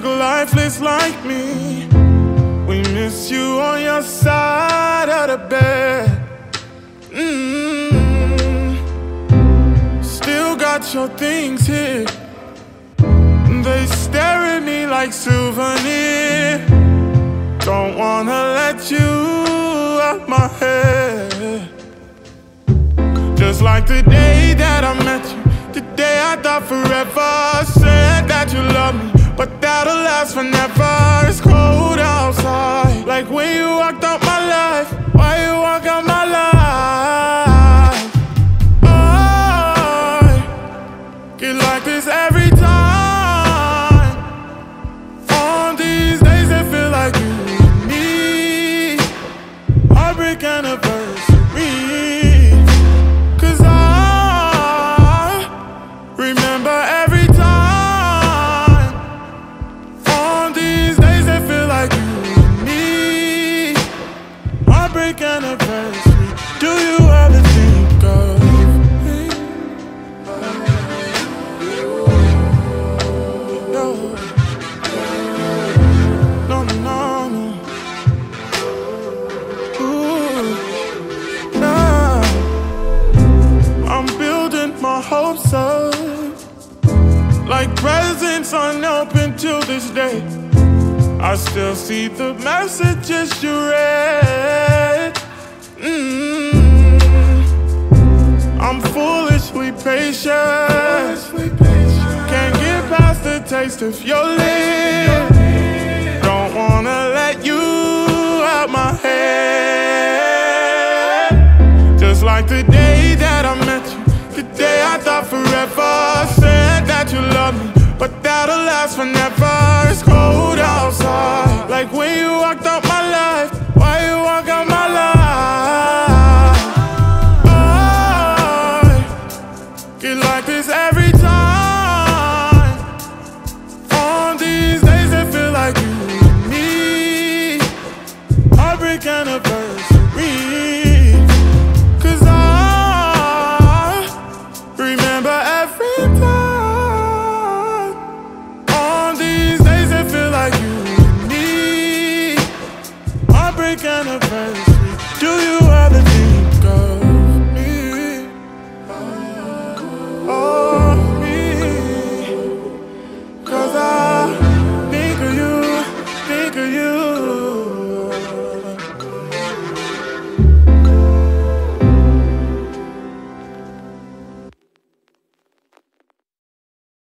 just like me. We miss you on your side of the bed. Mm. Still got your things here. They stare at me like souvenir. Don't wanna let you out my head. Just like the day that I met you, the day I thought forever. Said that you love me, but that'll last forever. It's cold outside, like when you walked out my life. Why you walk out my life? I get like this every hopes up like presents unopened till this day. I still see the messages you read. Mm. I'm foolishly patient. Can't get past the taste of your lips. Don't wanna let you out my head. Just like the day that I last whenever it's cold outside. Like when you walked out my life, why you walk out my life? I get like this every time. On these days, I feel like you and me. Heartbreak and a verse. anniversary. Do you ever